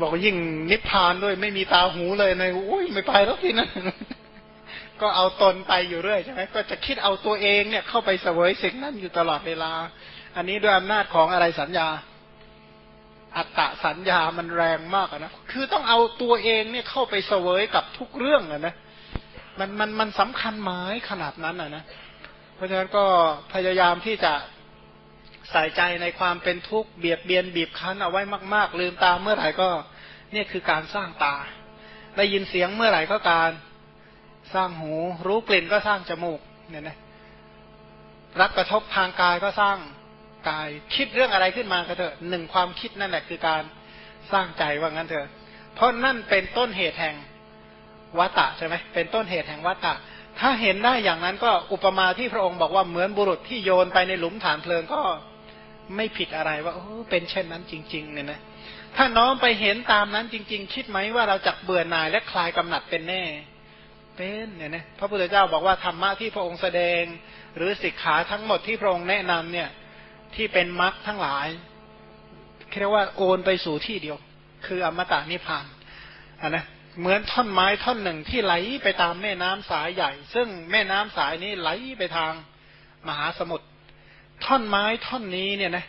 บอกว่ายิ่งนิพพานด้วย ไม่มีตาหูเลยนะอุ้ยไม่ไปแล้วทีนั้นก็เอาตนไปอยู่เรื่อยใช่ไหมก็จะคิดเอาตัวเองเนี่ยเข้าไปเสวยสิ่งนั้นอยู่ตลอดเวลา อันนี้ด้วยอำนาจของอะไรสัญญา อัตตะสัญญามันแรงมากนะคือต้องเอาตัวเองเนี่ยเข้าไปเสวยกับทุกเรื่องอะนะมันมันมันสำคัญหมายขนาดนั้นอะนะ เพราะฉะนั้นก็พยายามที่จะ ใส่ใจในความเป็นทุกข์เบียดเบียนบีบคั้นเอาไว้มาก ๆ ลืมตาเมื่อไหร่ก็เนี่ยคือการสร้างตา ได้ยินเสียงเมื่อไหร่ก็การสร้างหู รู้กลิ่นก็สร้างจมูกเนี่ยนะรับกระทบทางกายก็สร้างกาย คิดเรื่องอะไรขึ้นมาก็เถอะหนึ่งความคิดนั่นแหละคือการสร้างใจว่างั้นเถอะ เพราะนั่นเป็นต้นเหตุแห่งวัตตะใช่ไหมเป็นต้นเหตุแห่งวัตตะ ถ้าเห็นได้อย่างนั้นก็อุปมาที่พระองค์บอกว่าเหมือนบุรุษที่โยนไปในหลุมฐานเพลิงก็ ไม่ผิดอะไรว่าโอ้เป็นเช่นนั้นจริง ๆ เนี่ยนะถ้าน้อมไปเห็นตามนั้นจริง ๆ คิดไหมว่าเราจักเบื่อหน่ายและคลายกำหนัดเป็นแน่ เป็นเนี่ยนะพระพุทธเจ้าบอกว่าธรรมะที่พระองค์แสดง หรือสิกขาทั้งหมดที่พระองค์แนะนำเนี่ย ที่เป็นมรรคทั้งหลายเรียกว่าโอนไปสู่ที่เดียว คืออมตะนิพพานอะนะเหมือนท่อนไม้ท่อนหนึ่งที่ไหลไปตามแม่น้ำสายใหญ่ ซึ่งแม่น้ำสายนี้ไหลไปทางมหาสมุทร ท่อนไม้ท่อนนี้เนี่ยนะ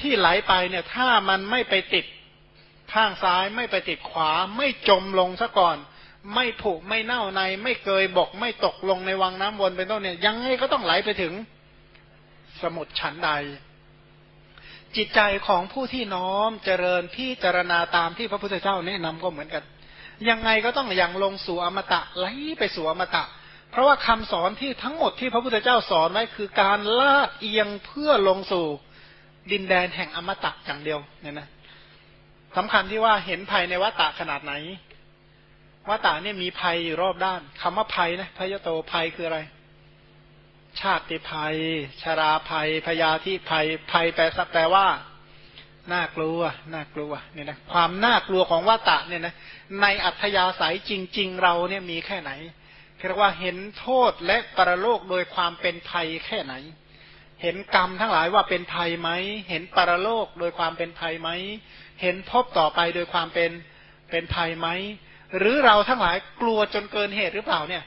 ที่ไหลไปเนี่ย ถ้ามันไม่ไปติดข้างซ้ายไม่ไปติดขวา ไม่จมลงซะก่อน ไม่ผุไม่เน่าใน ไม่เกยบก ไม่ตกลงในวังน้ำวนเป็นต้นเนี่ย ยังไงก็ต้องไหลไปถึงสมุทรฉันใด จิตใจของผู้ที่น้อมเจริญพิจารณาตามที่พระพุทธเจ้าแนะนำก็เหมือนกัน ยังไงก็ต้องอย่างลงสู่อมตะไหลไปสู่อมตะ เพราะว่าคำสอนที่ทั้งหมดที่พระพุทธเจ้าสอนไว้คือการลาดเอียงเพื่อลงสู่ดินแดนแห่งอมตะอย่างเดียวเนี่ยนะสำคัญที่ว่าเห็นภัยในวัตะขนาดไหนวัตะเนี่ยมีภัยอยู่รอบด้านคำว่าภัยนะพยโตภัยคืออะไร ชาติภัย ชราภัยพยาธิภัย ภัยแปลสักแปลว่าน่ากลัวน่ากลัวเนี่ยนะความน่ากลัวของวัตะเนี่ยนะในอัธยาศัยจริง ๆ เราเนี่ยมีแค่ไหน เรียกว่าเห็นโทษและปรโลกโดยความเป็นภัยแค่ไหน เห็นกรรมทั้งหลายว่าเป็นภัยไหม เห็นปรโลกโดยความเป็นภัยไหม เห็นพบต่อไปโดยความเป็นเป็นภัยไหม หรือเราทั้งหลายกลัวจนเกินเหตุหรือเปล่าเนี่ย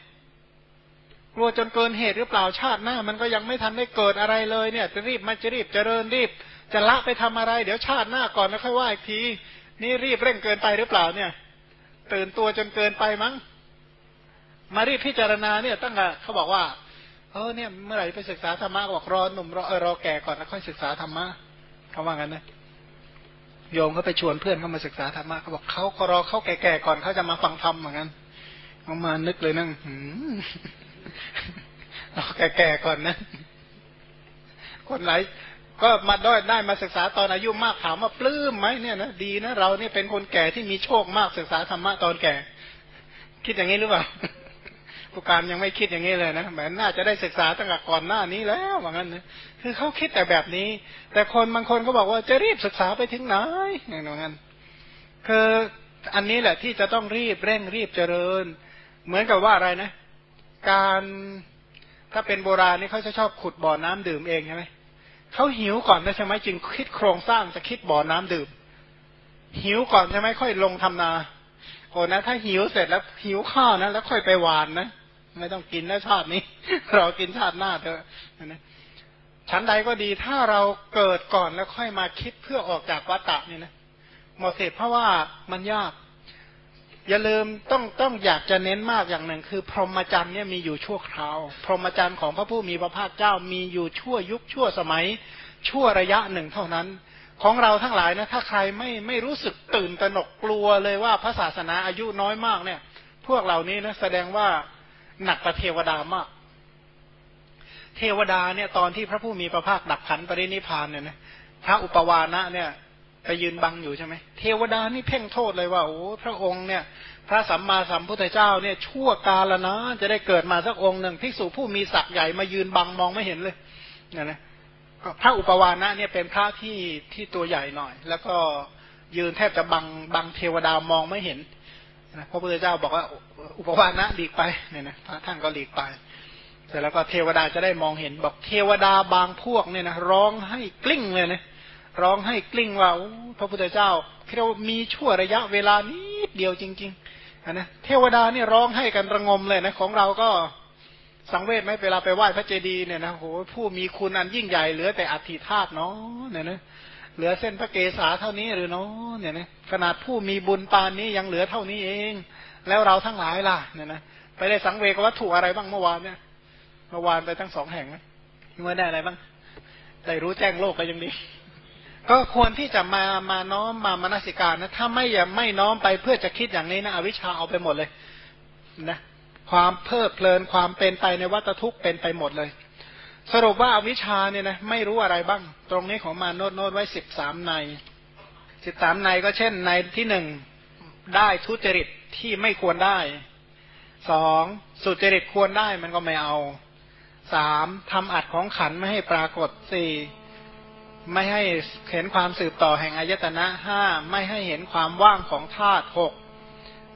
กลัวจนเกินเหตุหรือเปล่าชาติหน้า มันก็ยังไม่ทันได้เกิดอะไรเลยเนี่ย จะรีบมาจะรีบจะเริญรีบ จะละไปทำอะไร เดี๋ยวชาติหน้าก่อนแล้วค่อยว่าอีกที นี่รีบเร่งเกินไปหรือเปล่าเนี่ย ตื่นตัวจนเกินไปมั้ง มารีพิจารณาเนี่ยตั้งแต่เขาบอกว่าเออเนี่ยเมื่อไหร่ไปศึกษาธรรมะบอกรอหนุ่มรอเออรอแก่ก่อนแล้วค่อยศึกษาธรรมะเขาว่างั้นนะโยมเขาไปชวนเพื่อนเขามาศึกษาธรรมะเขาบอกเขารอเขาแก่ๆก่อนเขาจะมาฟังธรรมเหมือนกันเขามานึกเลยนั่งรอแก่ๆก่อนนะคนไหนก็มาได้ได้มาศึกษาตอนอายุมากถามว่าปลื้มไหมเนี่ยนะดีนะเราเนี่ยเป็นคนแก่ที่มีโชคมากศึกษาธรรมะตอนแก่ คิดอย่างนี้หรือเปล่า ผู้การยังไม่คิดอย่างนี้เลยนะแหมน่าจะได้ศึกษาตั้งแต่ก่อนหน้านี้แล้วว่างั้นนะคือเขาคิดแต่แบบนี้ แต่คนบางคนก็บอกว่าจะรีบศึกษาไปถึงไหนอย่างนั้นคืออันนี้แหละที่จะต้องรีบเร่งรีบเจริญ เหมือนกับว่าอะไรนะ การถ้าเป็นโบราณนี่เขาจะชอบขุดบ่อน้ำดื่มเองใช่ไหมเขาหิวก่อนนะใช่ไหมจึงคิดโครงสร้างจะคิดบ่อน้ำดื่ม หิวก่อนใช่ไหมค่อยลงทำนาโอ้นะถ้าหิวเสร็จแล้วหิวข้าวนะแล้วค่อยไปหวานนะ ไม่ต้องกินแล้วชาตินี้ เรากินชาติหน้าเถอะนะชั้นใดก็ดีถ้าเราเกิดก่อนแล้วค่อยมาคิดเพื่อออกจากวัฏฏะนี่นะหมดเหตุเพราะว่ามันยาก อย่าลืมต้องต้องอยากจะเน้นมากอย่างหนึ่ง คือ พรหมจรรย์เนี่ยมีอยู่ชั่วคราว พรหมจรรย์ของพระผู้มีพระภาคเจ้ามีอยู่ชั่วยุคชั่วสมัย ชั่วระยะหนึ่งเท่านั้น ของเราทั้งหลายนะถ้าใครไม่ไม่รู้สึกตื่นตระหนกกลัวเลยว่าพระศาสนาอายุน้อยมากเนี่ย พวกเหล่านี้นะแสดงว่า หนักกว่าเทวดามาก เทวดาเนี่ย ตอนที่พระผู้มีพระภาคดับขันปรินิพานเนี่ยนะพระอุปวานะเนี่ยไปยืนบังอยู่ใช่ไหมเทวดานี่เพ่งโทษเลยว่าโอ้พระองค์เนี่ย พระสัมมาสัมพุทธเจ้าเนี่ยชั่วกาลนะ จะได้เกิดมาสักองค์หนึ่งภิกษุผู้มีศักย์ใหญ่มายืนบังมองไม่เห็นเลยเนี่ยนะพระอุปวานะเนี่ยเป็นพระที่ที่ตัวใหญ่หน่อย แล้วก็ยืนแทบจะบังบังเทวดามองไม่เห็น นะพระพุทธเจ้าบอกว่าอุปวานะหลีกไปเนี่ยนะพระท่านก็หลีกไปเสร็จแล้วก็เทวดาจะได้มองเห็นบอกเทวดาบางพวกเนี่ยนะร้องให้กลิ้งเลยนะร้องให้กลิ้งว่าพระพุทธเจ้าเรามีชั่วระยะเวลานิดเดียวจริงๆนะเทวดาเนี่ยร้องให้กันระงมเลยนะของเราก็สังเวชไหมเวลาไปไหว้พระเจดีย์เนี่ยนะโหผู้มีคุณอันยิ่งใหญ่เหลือแต่อัฐิธาตุเนาะเนี่ยนะ เหลือเส้นพระเกศาเท่านี้หรือเนาะเนี่ยนะขนาดผู้มีบุญปานนี้ยังเหลือเท่านี้เอง แล้วเราทั้งหลายล่ะเนี่ยนะไปได้สังเวกวัตถุอะไรบ้างเมื่อวานเนี่ยเมื่อวานไปทั้งสองแห่งเมื่อได้อะไรบ้างได้รู้แจ้งโลกก็ยังดีก็ควรที่จะมามาน้อมมามานสิการนะถ้าไม่อย่าไม่น้อมไปเพื่อจะคิดอย่างนี้นะอวิชชาเอาไปหมดเลยนะความเพลิดเพลินความเป็นไปในวัฏทุกข์เป็นไปหมดเลย สรุปว่าอาวิชาเนี่ยนะไม่รู้อะไรบ้าง ตรงนี้ของมาโน้ตโน้ตไว้สิบสามในสิบสามในก็เช่นในที่หนึ่งได้ทุจริตที่ไม่ควรได้สองสุจริตควรได้มันก็ไม่เอาสามทำอัดของขันไม่ให้ปรากฏสี่ไม่ให้เห็นความสืบต่อแห่งอายตนะห้าไม่ให้เห็นความว่างของธาตุหก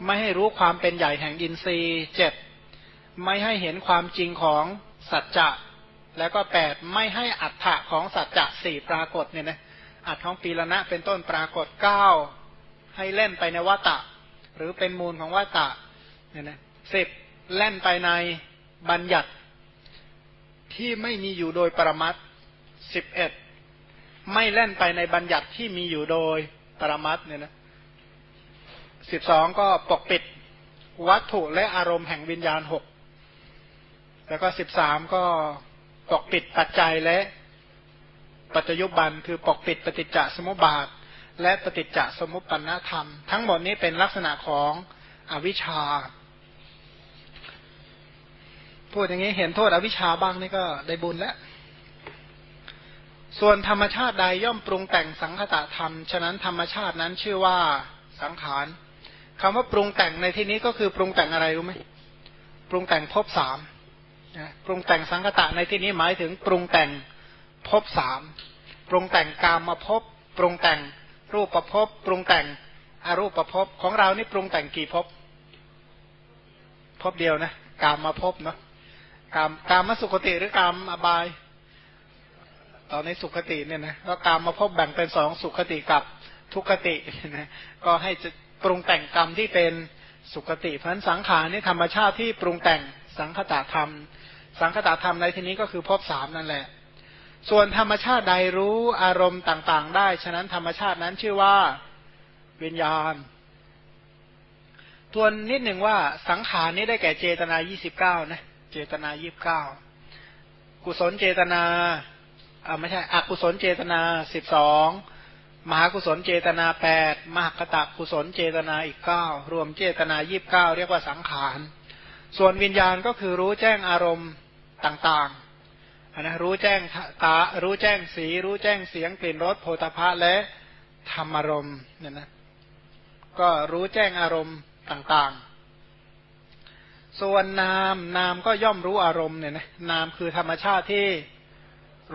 ไม่ให้รู้ความเป็นใหญ่แห่งอินทรีย์เจ็ดไม่ให้เห็นความจริงของสัจจะ แล้วก็แปดไม่ให้อัฏฐะของสัจจะสี่ปรากฏเนี่ยนะอัฏของปีละนะเป็นต้นปรากฏเก้าให้เล่นไปในวัตะหรือเป็นมูลของวัตะเนี่ยนะสิบเล่นไปในบัญญัติที่ไม่มีอยู่โดยปรมัตสิบเอ็ดไม่เล่นไปในบัญญัติที่มีอยู่โดยปรมัตเนี่ยนะสิบสองก็ปกปิดวัตถุและอารมณ์แห่งวิญญาณหกแล้วก็สิบสามก็ ปกปิดปัจจัยและปัจจยุบันคือปกปิดปฏิจจสมุปบาท และปฏิจจสมุปปนธรรม ทั้งหมดนี้เป็นลักษณะของอวิชชา พูดอย่างนี้เห็นโทษอวิชชาบ้างนี่ก็ได้บุญแล้ว ส่วนธรรมชาติใดย่อมปรุงแต่งสังคตะธรรม ฉะนั้นธรรมชาตินั้นชื่อว่าสังขารคำว่าปรุงแต่งในที่นี้ก็คือปรุงแต่งอะไรรู้ไหมปรุงแต่งภพสาม ปรุงแต่งสังคตะในที่นี้หมายถึงปรุงแต่งภพสามปรุงแต่งกามมาภพปรุงแต่งรูปประภพปรุงแต่งอารูปประภพของเรานี่ปรุงแต่งกี่ภพภพเดียวนะกามมาภพเนาะกามกามมาสุขติหรือกามอบาย ตอนในสุขติเนี่ยนะก็กามมาภพแบ่งเป็นสองสุขติกับทุกขตินะก็ให้ปรุงแต่งกรรมที่เป็นสุขติเพราะนั้นสังขารนี่ธรรมชาติที่ปรุงแต่ง สังคตธรรม สังคตธรรมในที่นี้ก็คือภพสามนั่นแหละ ส่วนธรรมชาติใดรู้อารมณ์ต่าง ๆ ได้ ฉะนั้นธรรมชาตินั้นชื่อว่าวิญญาณ ทวนนิดหนึ่งว่าสังขารนี้ได้แก่เจตนายี่สิบเก้านะ เจตนายี่บเก้า กุศลเจตนาอ่าไม่ใช่อกุศลเจตนาสิบสองมหากุศลเจตนาแปดมหคตะกุศลเจตนาอีกเก้ารวมเจตนายีิบเก้าเรียกว่าสังขาร ส่วนวิญญาณก็คือรู้แจ้งอารมณ์ต่างๆนะรู้แจ้งตา รู้แจ้งสี รู้แจ้งเสียงกลิ่นรสโพธพะและธรรมอารมณ์เนี่ยนะก็รู้แจ้งอารมณ์ต่างๆ ส่วนนามนามก็ย่อมรู้อารมณ์เนี่ยนะนามคือธรรมชาติที่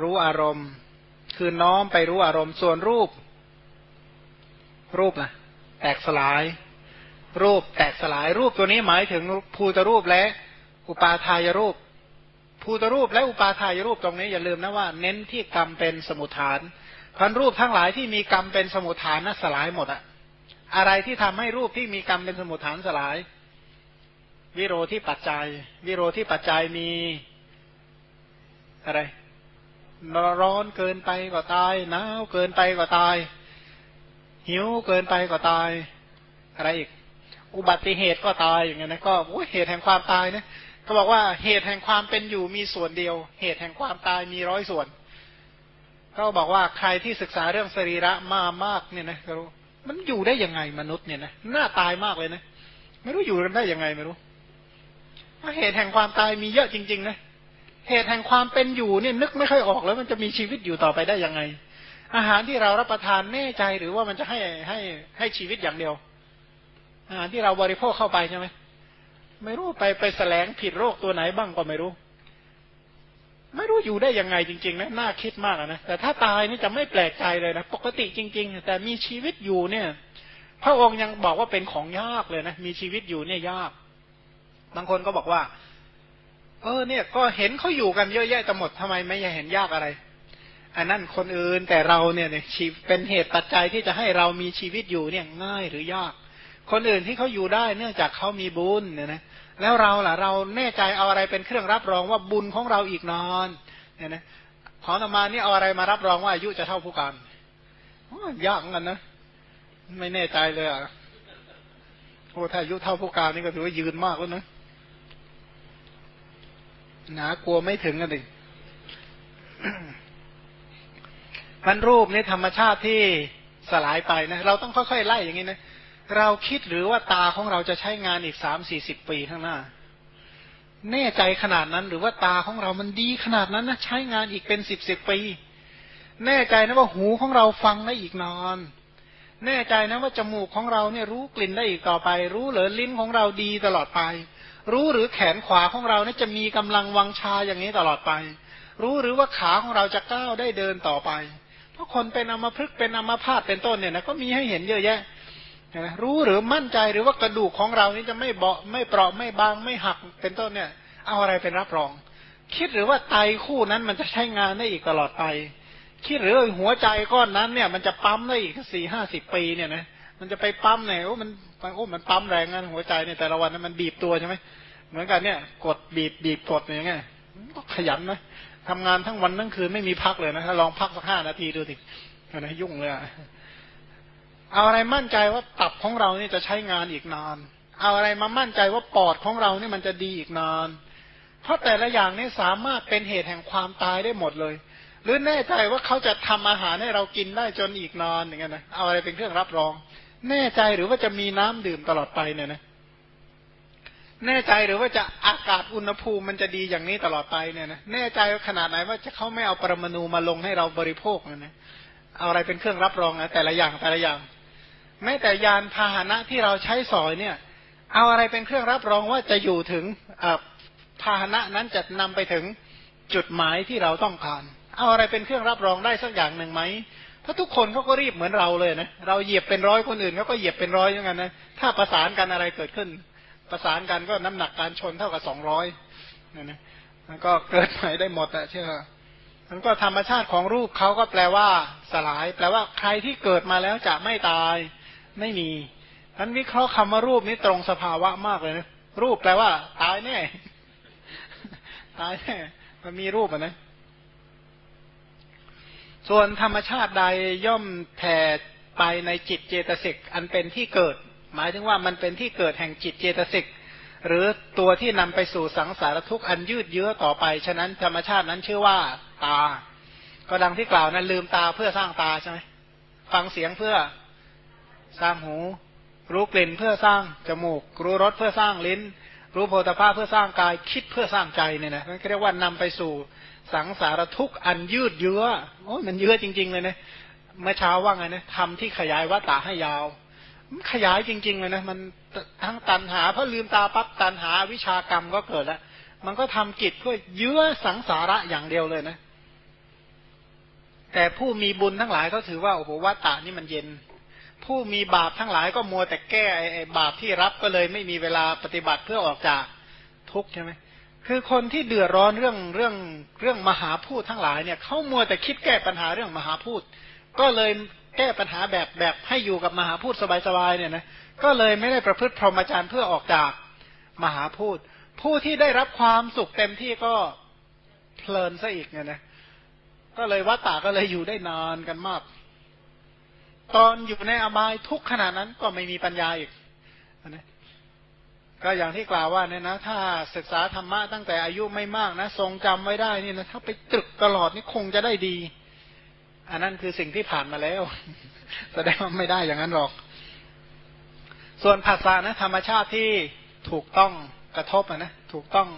รู้อารมณ์ คือน้อมไปรู้อารมณ์ ส่วนรูป รูปนะแตกสลาย รูปแตกสลายรูปตัวนี้หมายถึงภูตรูปและ อุปาทายรูป ภูตรูปและอุปาทายรูปตรงนี้อย่าลืมนะว่า เน้นที่กรรมเป็นสมุทฐานพันรูปทั้งหลายที่มีกรรมเป็นสมุทฐานนั้นสลายหมดอะอะไรที่ทำให้รูปที่มีกรรมเป็นสมุทฐานสลาย วิโรที่ปัจจัย วิโรที่ปัจจัยมีอะไรร้อนเกินไปก็ตายหนาวเกินไปก็ตาย หิวเกินไปก็ตาย อะไรอีก อุบัติเหตุก็ตายอย่างเงี้ยนะก็เหตุแห่งความตายนะเขาบอกว่าเหตุแห่งความเป็นอยู่มีส่วนเดียว เหตุแห่งความตายมีร้อยส่วนเขาบอกว่าใครที่ศึกษาเรื่องสรีระมามากเนี่ยนะก็รู้มันอยู่ได้ยังไงมนุษย์เนี่ยนะน่าตายมากเลยนะไม่รู้อยู่กันได้ยังไงไม่รู้เหตุแห่งความตายมีเยอะจริง ๆ นะเหตุแห่งความเป็นอยู่เนี่ยนึกไม่ค่อยออกแล้ว มันจะมีชีวิตอยู่ต่อไปได้ยังไง อาหารที่เรารับประทานแน่ใจหรือว่ามันจะให้ให้ให้ชีวิตอย่างเดียว อาหารที่เราบริโภคเข้าไปใช่ไหมไม่รู้ไปไปแสลงผิดโรคตัวไหนบ้างก็ไม่รู้ ไม่รู้อยู่ได้ยังไงจริง ๆ นะน่าคิดมากนะแต่ถ้าตายนี่จะไม่แปลกใจเลยนะปกติจริง ๆ แต่มีชีวิตอยู่เนี่ย พระองค์ยังบอกว่าเป็นของยากเลยนะมีชีวิตอยู่เนี่ยยากบางคนก็บอกว่า เออ เนี่ย ก็เห็นเขาอยู่กันเยอะแยะแต่หมดทำไมไม่เห็นยากอะไรอันนั้นคนอื่นแต่เราเนี่ยเนี่ยเป็นเหตุปัจจัยที่จะให้เรามีชีวิตอยู่เนี่ยง่ายหรือยาก คนอื่นที่เขาอยู่ได้เนื่องจากเขามีบุญเนี่ยนะแล้วเราล่ะเราแน่ใจเอาอะไรเป็นเครื่องรับรองว่าบุญของเราอีกนอนเนี่ยนะขอธรรมานี่เอาอะไรมารับรองว่าอายุจะเท่าผู้การยากกันนะไม่แน่ใจเลยอะโอ้ถ้าอายุเท่าผู้การนี่ก็ถือว่ายืนมากแล้วนะหนากลัวไม่ถึงกันดิมันรูปนี่ธรรมชาติที่สลายไปนะเราต้องค่อยๆไล่อย่างนี้นะ เราคิดหรือว่าตาของเราจะใช้งานอีกสามสี่สิบปีข้างหน้า แน่ใจขนาดนั้น หรือว่าตาของเรามันดีขนาดนั้นนะใช้งานอีกเป็นสิบสิบปี แน่ใจนะว่าหูของเราฟังได้อีกนอน แน่ใจนะว่าจมูกของเราเนี่ยรู้กลิ่นได้อีกต่อไป รู้หรือลิ้นของเราดีตลอดไป รู้หรือแขนขวาของเราเนี่ยจะมีกำลังวังชาอย่างนี้ตลอดไป รู้หรือว่าขาของเราจะก้าวได้เดินต่อไป เพราะคนเป็นอัมพฤกเป็นอมพาตเป็นต้นเนี่ยนะก็มีให้เห็นเยอะแยะ นะรู้หรือมั่นใจหรือว่ากระดูกของเรานี่จะไม่เบาไม่เปราะไม่บางไม่หักเป็นต้นเนี่ย เอาอะไรเป็นรับรอง คิดหรือว่าไตคู่นั้นมันจะใช้งานได้อีกตลอดไป คิดหรือหัวใจก้อนนั้นเนี่ย มันจะปั๊มได้อีกสี่ห้าสิบปีเนี่ยนะมันจะไปปั๊มเนี่ยโอ้มันโอ้มันปั๊มแรงงั้นหัวใจเนี่ยแต่ละวันนั้นมันบีบตัวใช่ไหมเหมือนกันเนี่ย กดบีบบีบกดอย่างเงี้ยก็ขยันนะทำงานทั้งวันทั้งคืนไม่มีพักเลยนะถ้าลองพักสักห้านาทีดูสินะยุ่งเลยอะ เอาอะไรมั่นใจว่าตับของเรานี่จะใช้งานอีกนาน เอาอะไรมามั่นใจว่าปอดของเรานี่มันจะดีอีกนาน เพราะแต่ละอย่างนี่สามารถเป็นเหตุแห่งความตายได้หมดเลย หรือแน่ใจว่าเขาจะทำอาหารให้เรากินได้จนอีกนอนอย่างเงี้ยนะ เอาอะไรเป็นเครื่องรับรอง แน่ใจหรือว่าจะมีน้ำดื่มตลอดไปเนี่ยนะ แน่ใจหรือว่าจะอากาศอุณหภูมิมันจะดีอย่างนี้ตลอดไปเนี่ยนะ แน่ใจขนาดไหนว่าจะเขาไม่เอาปรมาณูมาลงให้เราบริโภคเนี่ยนะ เอาอะไรเป็นเครื่องรับรองนะแต่ละอย่างแต่ละอย่าง ม้แต่ยานพาหนะที่เราใช้สอยเนี่ย เอาอะไรเป็นเครื่องรับรองว่าจะอยู่ถึงพาหนะนั้นจะนำไปถึงจุดหมายที่เราต้องการ เอาอะไรเป็นเครื่องรับรองได้สักอย่างหนึ่งไหมเพราะทุกคนเขาก็รีบเหมือนเราเลยนะเราเหยียบเป็นร้อยคนอื่นเขาก็เหยียบเป็นร้อยอย่างนั้นนะถ้าประสานกันอะไรเกิดขึ้น ประสานกันก็น้ำหนักการชนเท่ากับสองร้อยนี่นะมันก็เกิดใหม่ได้หมดอะเชื่อมันก็ธรรมชาติของรูปเขาก็แปลว่าสลาย แปลว่าใครที่เกิดมาแล้วจะไม่ตาย ไม่มีท่านวิเคราะห์คำว่ารูปนี้ตรงสภาวะมากเลยนะรูปแปลว่า ตายแน่ ตายแน่มันมีรูปอะนะ ส่วนธรรมชาติใดย่อมแผ่ไปในจิตเจตสิกอันเป็นที่เกิด หมายถึงว่ามันเป็นที่เกิดแห่งจิตเจตสิกหรือตัวที่นำไปสู่สังสารทุกข์อันยืดเยื้อต่อไป ฉะนั้นธรรมชาตินั้นชื่อว่าตา ก็ดังที่กล่าวนั้นลืมตาเพื่อสร้างตาใช่ไหมฟังเสียงเพื่อ สร้างหู รู้กลิ่นเพื่อสร้างจมูก รู้รสเพื่อสร้างลิ้น รู้โพธาภาเพื่อสร้างกายคิดเพื่อสร้างใจเนี่ยนะนั่นเรียกว่านำไปสู่สังสารทุกข์อันยืดเยื้อโอ้ยมันเยื้อจริง ๆ เลยนะเมื่อเช้าว่าไงนะทำที่ขยายวัตตาให้ยาว ขยายจริง ๆ เลยนะมันทั้งตันหาเพราะลืมตาปั๊บตันหาวิชากรรมก็เกิดแล้วมันก็ทำจิตเพื่อเยื้อสังสาระอย่างเดียวเลยนะ แต่ผู้มีบุญทั้งหลายก็ถือว่าโอ้โหวัตตานี่มันเย็น ผู้มีบาปทั้งหลายก็มัวแต่แก้ไอ้บาปที่รับก็เลยไม่มีเวลาปฏิบัติเพื่อออกจากทุกข์ใช่ไหมคือคนที่เดือดร้อนเรื่องเรื่องเรื่องมหาพูดทั้งหลายเนี่ยเขามัวแต่คิดแก้ปัญหาเรื่องมหาพูดก็เลยแก้ปัญหาแบบแบบให้อยู่กับมหาพูดสบายๆเนี่ยนะก็เลยไม่ได้ประพฤติพรหมจรรย์เพื่อออกจากมหาพูดผู้ที่ได้รับความสุขเต็มที่ก็เพลินซะอีกเนี่ยนะก็เลยวัตตาก็เลยอยู่ได้นานกันมาก ตอนอยู่ในอบายทุกขนาดนั้นก็ไม่มีปัญญาอีกนะก็อย่างที่กล่าวว่าเนี่ยนะ ถ้าศึกษาธรรมะตั้งแต่อายุไม่มากนะ ทรงจำไว้ได้นี่นะถ้าไปตรึกตลอดนี่คงจะได้ดี อันนั้นคือสิ่งที่ผ่านมาแล้ว แสดงว่าไม่ได้อย่างนั้นหรอก ส่วนภาษานะธรรมชาติที่ถูกต้องกระทบนะถูกต้อง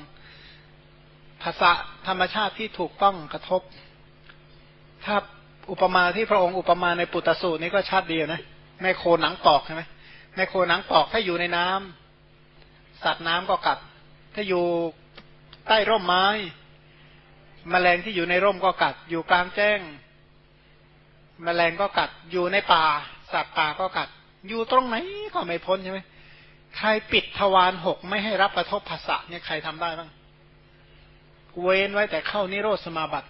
ภาษาธรรมชาติที่ถูกต้องกระทบ ถ้า อุปมาที่พระองค์อุปมาในปุตตสูตรนี้ก็ชัดดีนะแม่โคหนังปอกใช่ไหมแม่โคหนังปอกถ้าอยู่ในน้ำสัตว์น้ำก็กัด ถ้าอยู่ใต้ร่มไม้มแมลงที่อยู่ในร่มก็กัด อยู่กลางแจ้งมแมลงก็กัด อยู่ในป่า สัตว์ป่าก็กัด อยู่ตรงไหนก็ไม่พ้นใช่ไหมใครปิดทวารหกไม่ให้รับกระทบภาษาเนี่ยใครทำได้บ้างเว้นไว้แต่เข้านิโรธสมาบัติ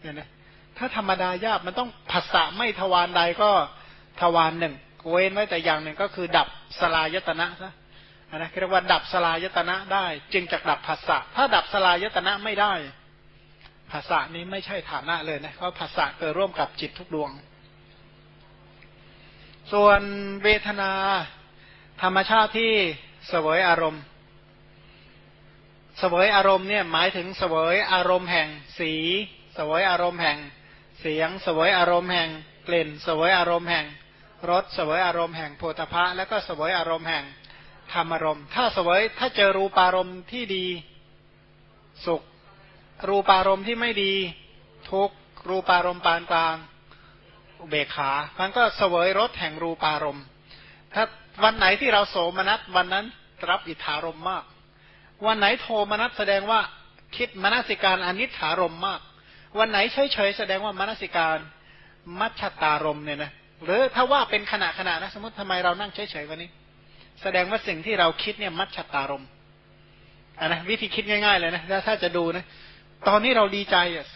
เนี่ยนะ ถ้าธรรมดายากมันต้องผัสสะไม่ทวารใดก็ทวารหนึ่งเว้นไว้แต่อย่างหนึ่งก็คือดับสลายตนะซะนะเรียกว่าดับสลายตนะได้ จึงจะดับผัสสะถ้าดับสลายตนะไม่ได้ผัสสะนี้ไม่ใช่ฐานะเลยนะเพราะผัสสะเกิดร่วมกับจิตทุกดวง ส่วนเวทนา ธรรมชาติที่เสวยอารมณ์ เสวยอารมณ์เนี่ยหมายถึงเสวยอารมณ์แห่งสี เสวยอารมณ์แห่ง เสียงเสวยอารมณ์แห่งกลิ่นเสวยอารมณ์แห่งรสเสวยอารมณ์แห่งโพธพะ แล้วก็เสวยอารมณ์แห่งธรรมอารมณ์ถ้าเสวยถ้าเจอรูปารมณ์ที่ดีสุข รูปารมณ์ที่ไม่ดีทุกรูปารมณ์ปานกลางอุเบกขามันก็เสวยรสแห่งรูปารมณ์ ถ้าวันไหนที่เราโสมนัสวันนั้นรับอิทธารมมาก วันไหนโทมนัสแสดงว่าคิดมนสิการอนิถารมมาก วันไหนเฉยๆแสดงว่ามนสิการมัชชตารมเนี่ยนะหรือถ้าว่าเป็นขณะขณะนะสมมติทำไมเรานั่งเฉยๆวันนี้ แสดงว่าสิ่งที่เราคิดเนี่ยมัชชตารมอะนะวิธีคิดง่ายๆเลยนะถ้าจะดูนะตอนนี้เราดีใจอะ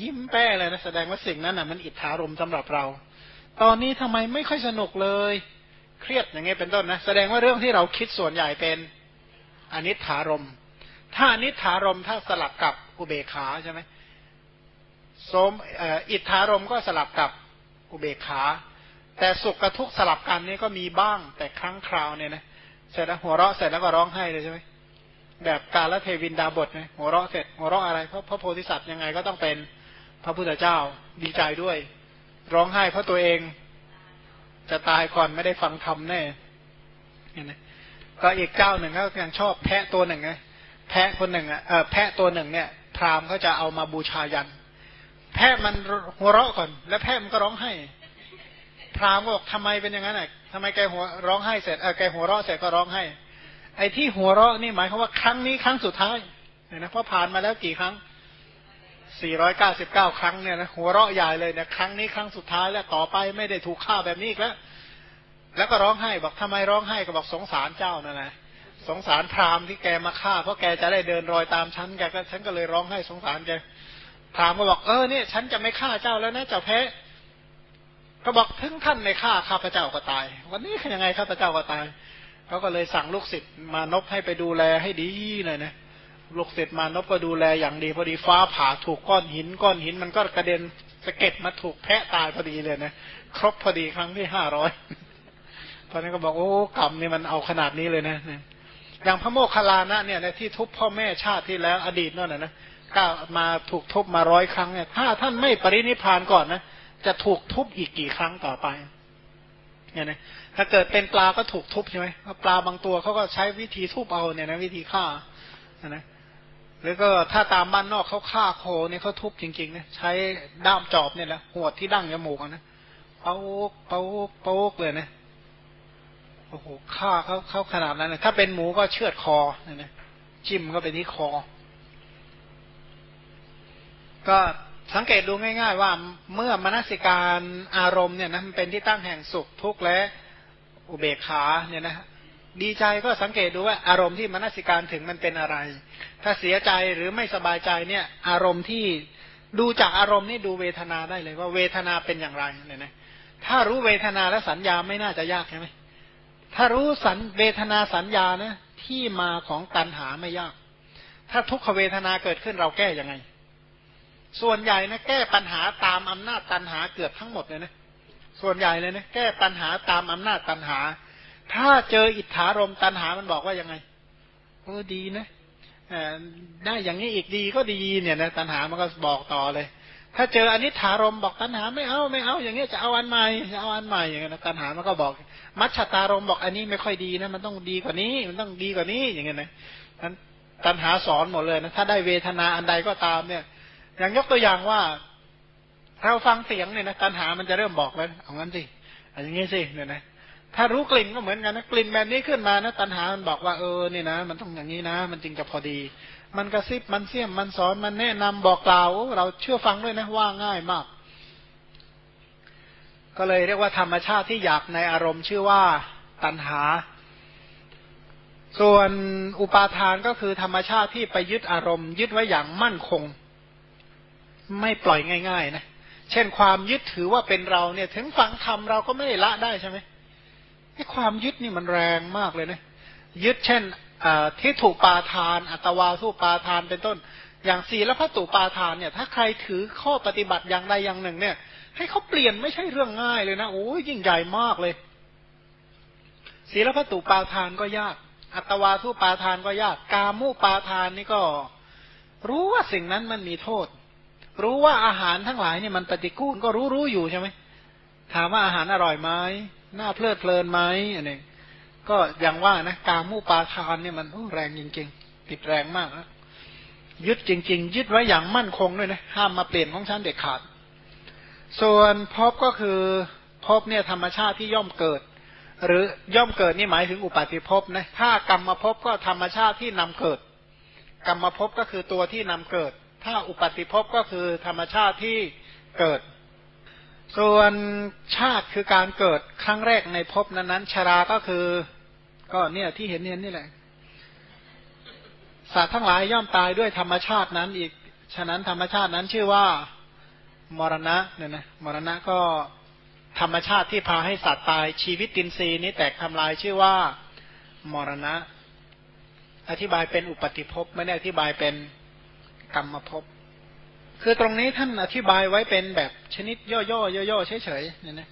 ยิ้มแป้เลยนะแสดงว่าสิ่งนั้นอะมันอิทธารมสำหรับเรา ตอนนี้ทำไมไม่ค่อยสนุกเลย เครียดอย่างเงี้ยเป็นต้นนะแสดงว่าเรื่องที่เราคิดส่วนใหญ่เป็นอนิถารมถ้าอนิถารมถ้าสลับกับอุเบกขาใช่ไหม สมอิทธารมก็สลับกับอุเบกขา แต่สุขกับทุกข์สลับกันนี่ก็มีบ้างแต่ครั้งคราวเนี่ยนะเสร็จแล้วหัวเราะเสร็จแล้วก็ร้องไห้เลยใช่ไหมแบบกาลเทวินดาบทไงหัวเราะเสร็จหัวเราะอะไรเพราะพระโพธิสัตว์ยังไงก็ต้องเป็นพระพุทธเจ้าดีใจด้วย ร้องไห้เพราะตัวเองจะตายก่อนไม่ได้ฟังธรรมแน่เห็นไหมก็อีกเจ้าหนึ่งเขายังชอบแพะตัวหนึ่งไงแพะคนหนึ่งอะเอแพะตัวหนึ่งเนี่ย พราหมณ์เขาจะเอามาบูชายัน พะมันหัวเราะก่อน แล้วแพะมันก็ร้องไห้ พราหมก็บอกทำไมเป็นอย่างนั้นอะทำไมแกหัวร้องไห้เสร็จเออแกหัวเราะเสร็จก็ร้องไห้ ไอ้ที่หัวเราะนี่หมายความว่าครั้งนี้ครั้งสุดท้ายเนี่ยนะเพราะผ่านมาแล้วกี่ครั้ง 499 ครั้งเนี่ยนะหัวเราะใหญ่เลยเนี่ยครั้งนี้ครั้งสุดท้ายแล้วต่อไปไม่ได้ถูกฆ่าแบบนี้อีกแล้วแล้วก็ร้องไห้บอกทำไมร้องไห้ก็บอกสงสารเจ้านั่นแหละสงสารพราหมณ์ที่แกมาฆ่าเพราะแกจะได้เดินรอยตามฉันแกก็ฉันก็เลยร้องไห้สงสารแก พราหมณ์ก็บอกเออเนี่ยฉันจะไม่ฆ่าเจ้าแล้วนะเจ้าแพ้ก็บอกถึงท่านไม่ฆ่าข้าพเจ้าก็ตาย วันนี้ยังไงข้าพเจ้าก็ตายเขาก็เลยสั่งลูกศิษย์มานพให้ไปดูแลให้ดีเลยนะลูกศิษย์มานพก็ดูแลอย่างดีพอดีฟ้าผ่าถูกก้อนหิน ก้อนหินมันก็กระเด็นสะเก็ดมาถูกแพะตายพอดีเลยนะครบพอดีครั้งที่ห้าร้อยตอนนี้ก็บอกโอ้กรรมนี่มันเอาขนาดนี้เลยนะอย่างพระโมคคัลลานะเนี่ยที่ทุบพ่อแม่ชาติที่แล้วอดีตนั่นนะ ก้าวมาถูกทุบมาร้อยครั้งเนี่ย ถ้าท่านไม่ปรินิพานก่อนนะจะถูกทุบอีกกี่ครั้งต่อไปเนี่ยนะถ้าเกิดเป็นปลาก็ถูกทุบใช่ไหมปลาบางตัวเขาก็ใช้วิธีทุบเอาเนี่ยนะวิธีฆ่านะหรือก็ถ้าตามบ้านนอกเขาฆ่าโคเนี่ยเขาทุบจริงๆนะใช้ด้ามจอบเนี่ยแหละหัวที่ดั้งจมูกนะเป้าเป้าเป้าเลยนะโอ้โหฆ่าเขาเขาขนาดนั้นเลยถ้าเป็นหมูก็เชือดคอเนี่ยนะจิ้มก็ไปที่คอ ก็สังเกตดูง่าย ๆ ว่าเมื่อมนสิการอารมณ์เนี่ยนะมันเป็นที่ตั้งแห่งสุขทุกข์และอุเบกขาเนี่ยนะดีใจก็สังเกตดูว่าอารมณ์ที่มนสิการถึงมันเป็นอะไร ถ้าเสียใจหรือไม่สบายใจเนี่ย อารมณ์ที่ดูจากอารมณ์นี่ดูเวทนาได้เลยว่าเวทนาเป็นอย่างไรเนี่ยนะถ้ารู้เวทนาและสัญญาไม่น่าจะยากใช่ไหมถ้ารู้สันเวทนาสัญญานะที่มาของตัณหาไม่ยาก ถ้าทุกขเวทนาเกิดขึ้นเราแก้ยังไง ส่วนใหญ่นะแก้ปัญหาตามอำนาจตัณหาเกือบทั้งหมดเลยนะส่วนใหญ่เลยนะแก้ปัญหาตามอำนาจตัณหา ถ้าเจออิทธารมตัณหามันบอกว่ายังไงโอ้ดีนะได้อย่างนี้อีกดีก็ดีเนี่ยนะตัณหามันก็บอกต่อเลย ถ้าเจออนิถารมบอกตัณหาไม่เอาไม่เอา อย่างเงี้ยจะเอาอันใหม่จะเอาอันใหม่อย่างเงี้ยตัณหามันก็บอก มัชตารมบอกอันนี้ไม่ค่อยดีนะมันต้องดีกว่านี้มันต้องดีกว่านี้อย่างเงี้ยนะนั้นตัณหาสอนหมดเลยนะถ้าได้เวทนาอันใดก็ตามเนี่ย อย่างยกตัวอย่างว่าเราฟังเสียงเนี่ยนะตัณหามันจะเริ่มบอกแล้วเอางั้นสิอย่างงี้สิเนี่ยนะถ้ารู้กลิ่นก็เหมือนกันนะกลิ่นแบบนี้ขึ้นมานะตัณหามันบอกว่าเออเนี่ยนะ มันต้องอย่างนี้นะ มันจึงจะพอดี มันกระซิบมันเสี่ยมมันสอนมันแนะนำบอกกล่าว เราเชื่อฟังด้วยนะว่าง่ายมาก ก็เลยเรียกว่าธรรมชาติที่อยากในอารมณ์ชื่อว่าตัณหา ส่วนอุปาทานก็คือธรรมชาติที่ไปยึดอารมณ์ ยึดไว้อย่างมั่นคง ไม่ปล่อยง่าย ๆ นะ เช่นความยึดถือว่าเป็นเราเนี่ย ถึงฟังธรรมเราก็ไม่ได้ละได้ใช่ไหมไอ้ความยึดนี่มันแรงมากเลยนะ ยึดเช่นที่ถูกปาทาน อัตวาสู้ปาทานเป็นต้น อย่างศีลพัตุปาทานเนี่ย ถ้าใครถือข้อปฏิบัติอย่างใดอย่างหนึ่ง เนี่ย ให้เขาเปลี่ยนไม่ใช่เรื่องง่ายเลยนะโอ้ยยิ่งใหญ่มากเลยศีลพัตุปาทานก็ยาก อัตวาสู้ปาทานก็ยาก กามุปาทานนี่ก็ รู้ว่าสิ่งนั้นมันมีโทษ รู้ว่าอาหารทั้งหลายเนี่ยมันปฏิกูลก็รู้รู้อยู่ใช่ไหมถามว่าอาหารอร่อยไหมน่าเพลิดเพลินไหมอันนี้ก็อย่างว่านะกามูปาทานเนี่ยมันแรงจริงๆ ติดแรงมากนะยึดจริง ๆ ยึดไว้อย่างมั่นคงด้วยนะห้ามมาเปลี่ยนของฉันเด็ดขาด ส่วนพบก็คือพบเนี่ยธรรมชาติที่ย่อมเกิด หรือย่อมเกิดนี่หมายถึงอุปาติภพนะถ้ากรรมมาพบก็ธรรมชาติที่นำเกิด กรรมมาพบก็คือตัวที่นำเกิด ถ้าอุปาติภพก็คือธรรมชาติที่เกิด ส่วนชาติคือการเกิดครั้งแรกในภพนั้นๆชราก็คือ ก็เนี่ยที่เห็นเนี่ยนี่แหละสัตว์ทั้งหลายย่อมตายด้วยธรรมชาตินั้นอีก ฉะนั้นธรรมชาตินั้นชื่อว่ามรณะเนี่ยนะมรณะก็ธรรมชาติที่พาให้สัตว์ตายชีวิตตินทรีย์นี้แตกทำลายชื่อว่ามรณะ อธิบายเป็นอุปติภพไม่ได้อธิบายเป็น กรรมภพคือตรงนี้ท่านอธิบายไว้เป็นแบบชนิดย่อๆย่อๆเฉยๆเนี่ยนะ